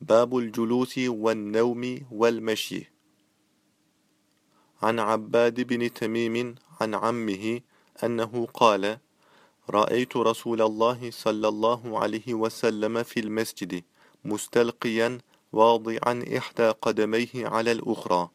باب الجلوس والنوم والمشي. عن عباد بن تميم عن عمه أنه قال رأيت رسول الله صلى الله عليه وسلم في المسجد مستلقيا واضعا إحدى قدميه على الأخرى.